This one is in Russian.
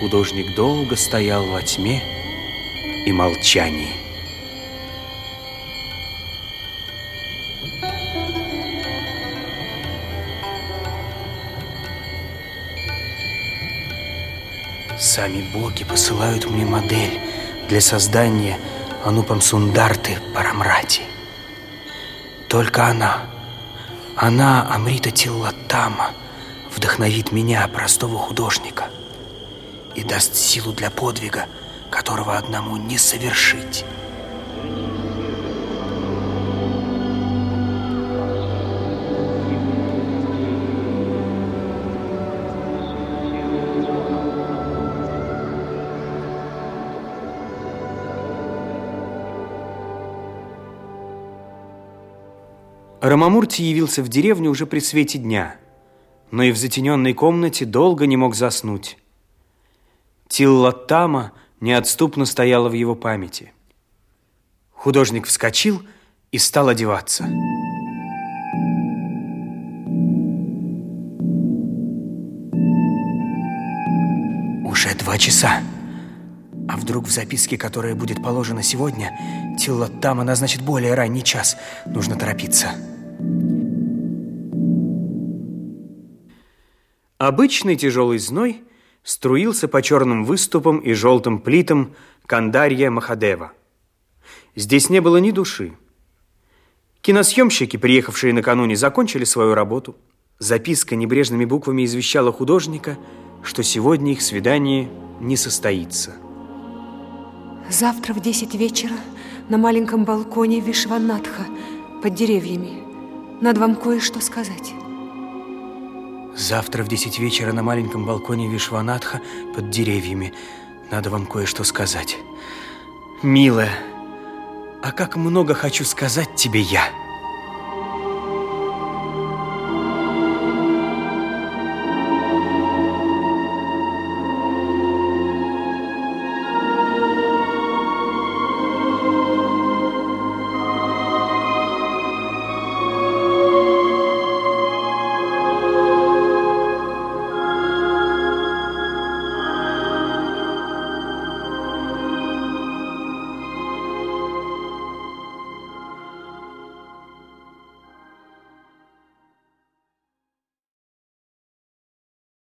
Художник долго стоял во тьме и молчании. Сами боги посылают мне модель для создания Анупам Сундарты Парамрати. Только она, она, Амрита Тиллатама, вдохновит меня, простого художника, и даст силу для подвига, которого одному не совершить. Рамамурти явился в деревню уже при свете дня, но и в затененной комнате долго не мог заснуть. Тиллатама неотступно стояла в его памяти. Художник вскочил и стал одеваться. Уже два часа. А вдруг в записке, которая будет положена сегодня, Тиллатама назначит более ранний час. Нужно торопиться. Обычный тяжелый зной струился по черным выступам и желтым плитам Кандарья Махадева. Здесь не было ни души. Киносъемщики, приехавшие накануне, закончили свою работу. Записка небрежными буквами извещала художника, что сегодня их свидание не состоится. Завтра в 10 вечера на маленьком балконе Вишванатха под деревьями. Надо вам кое-что сказать. Завтра в 10 вечера на маленьком балконе Вишванатха под деревьями. Надо вам кое-что сказать. Милая, а как много хочу сказать тебе я.